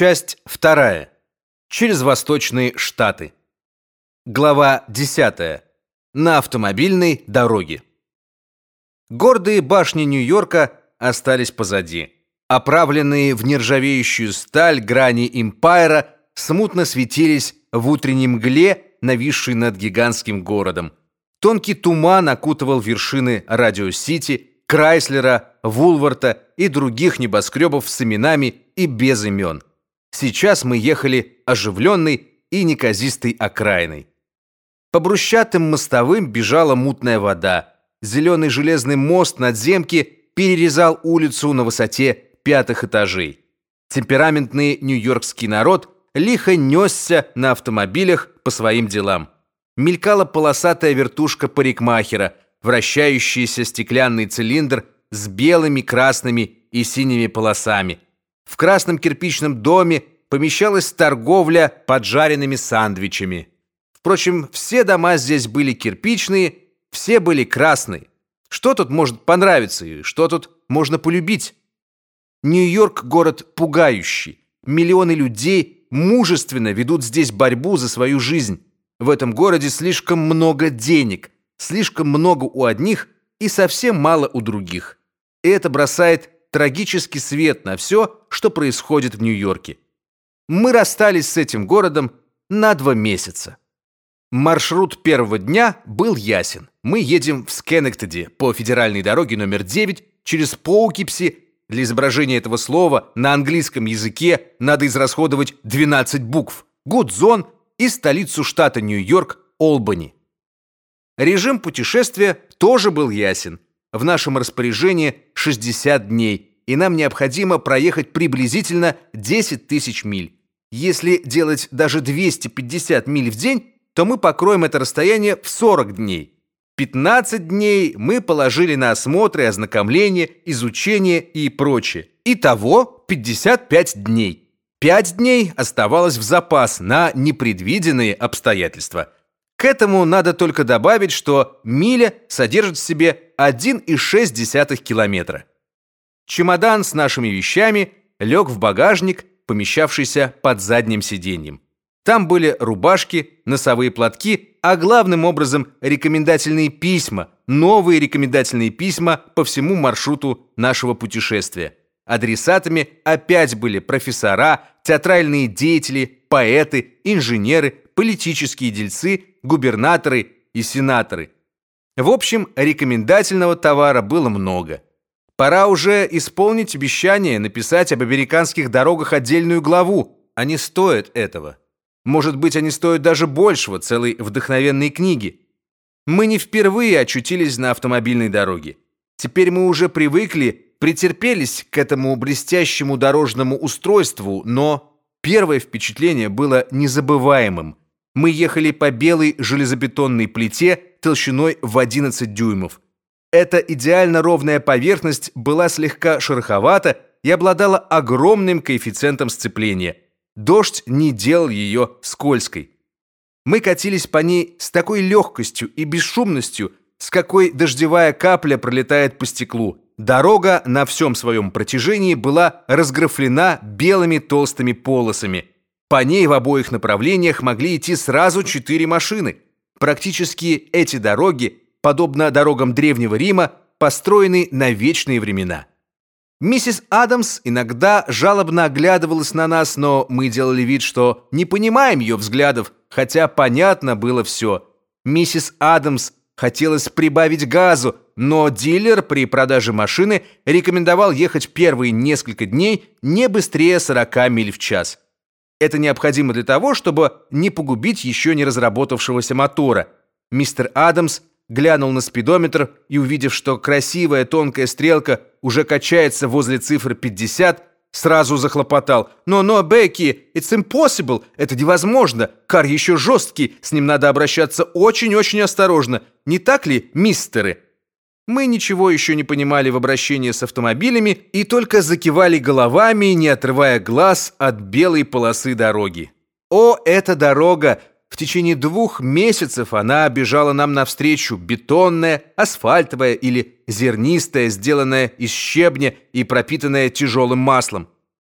Часть вторая. Через Восточные Штаты. Глава 10. На автомобильной дороге. Гордые башни Нью-Йорка остались позади. Оправленные в нержавеющую сталь грани Эмпайра смутно светились в утренней мгле, нависшей над гигантским городом. Тонкий туман окутывал вершины Радио-Сити, Крайслера, Вулварта и других небоскребов с именами и без имен. Сейчас мы ехали оживленной и неказистой окраиной. По брусчатым мостовым бежала мутная вода. Зеленый железный мост надземки перерезал улицу на высоте пятых этажей. Темпераментный нью-йоркский народ лихо несся на автомобилях по своим делам. Мелькала полосатая вертушка парикмахера, вращающийся стеклянный цилиндр с белыми, красными и синими полосами – в красном кирпичном доме помещалась торговля поджаренными сандвичами. Впрочем, все дома здесь были кирпичные, все были красные. Что тут может понравиться и что тут можно полюбить? Нью-Йорк город пугающий. Миллионы людей мужественно ведут здесь борьбу за свою жизнь. В этом городе слишком много денег, слишком много у одних и совсем мало у других. И это бросает трагический свет на все, что происходит в Нью-Йорке. Мы расстались с этим городом на два месяца. Маршрут первого дня был ясен. Мы едем в Скенектеде по федеральной дороге номер 9 через Поукипси. Для изображения этого слова на английском языке надо израсходовать 12 букв. Гудзон и столицу штата Нью-Йорк Олбани. Режим путешествия тоже был ясен. В нашем распоряжении 60 дней, и нам необходимо проехать приблизительно 10 тысяч миль. Если делать даже 250 миль в день, то мы покроем это расстояние в 40 дней. 15 дней мы положили на осмотры, ознакомление, изучение и прочее. Итого 55 дней. 5 дней оставалось в запас на непредвиденные обстоятельства – к этому надо только добавить, что миля содержит в себе 1,6 километра. Чемодан с нашими вещами лег в багажник, помещавшийся под задним сиденьем. Там были рубашки, носовые платки, а главным образом рекомендательные письма, новые рекомендательные письма по всему маршруту нашего путешествия. Адресатами опять были профессора, театральные деятели, поэты, инженеры, политические дельцы, губернаторы и сенаторы. В общем, рекомендательного товара было много. Пора уже исполнить обещание написать об американских дорогах отдельную главу. Они стоят этого. Может быть, они стоят даже большего, целой вдохновенной книги. Мы не впервые очутились на автомобильной дороге. Теперь мы уже привыкли, претерпелись к этому блестящему дорожному устройству, но первое впечатление было незабываемым. Мы ехали по белой железобетонной плите толщиной в 11 дюймов. Эта идеально ровная поверхность была слегка шероховата и обладала огромным коэффициентом сцепления. Дождь не делал ее скользкой. Мы катились по ней с такой легкостью и бесшумностью, с какой дождевая капля пролетает по стеклу. Дорога на всем своем протяжении была разграфлена белыми толстыми полосами – по ней в обоих направлениях могли идти сразу четыре машины. Практически эти дороги, подобно дорогам древнего Рима, построены на вечные времена. Миссис Адамс иногда жалобно оглядывалась на нас, но мы делали вид, что не понимаем ее взглядов, хотя понятно было все. Миссис Адамс хотелось прибавить газу, но дилер при продаже машины рекомендовал ехать первые несколько дней не быстрее 40 миль в час. Это необходимо для того, чтобы не погубить еще не разработавшегося мотора. Мистер Адамс глянул на спидометр и, увидев, что красивая тонкая стрелка уже качается возле цифры 50, сразу захлопотал. «Но-но, Бекки, it's impossible! Это невозможно! Кар еще жесткий, с ним надо обращаться очень-очень осторожно. Не так ли, мистеры?» Мы ничего еще не понимали в обращении с автомобилями и только закивали головами, не отрывая глаз от белой полосы дороги. О, эта дорога! В течение двух месяцев она бежала нам навстречу, бетонная, асфальтовая или зернистая, сделанная из щебня и пропитанная тяжелым маслом.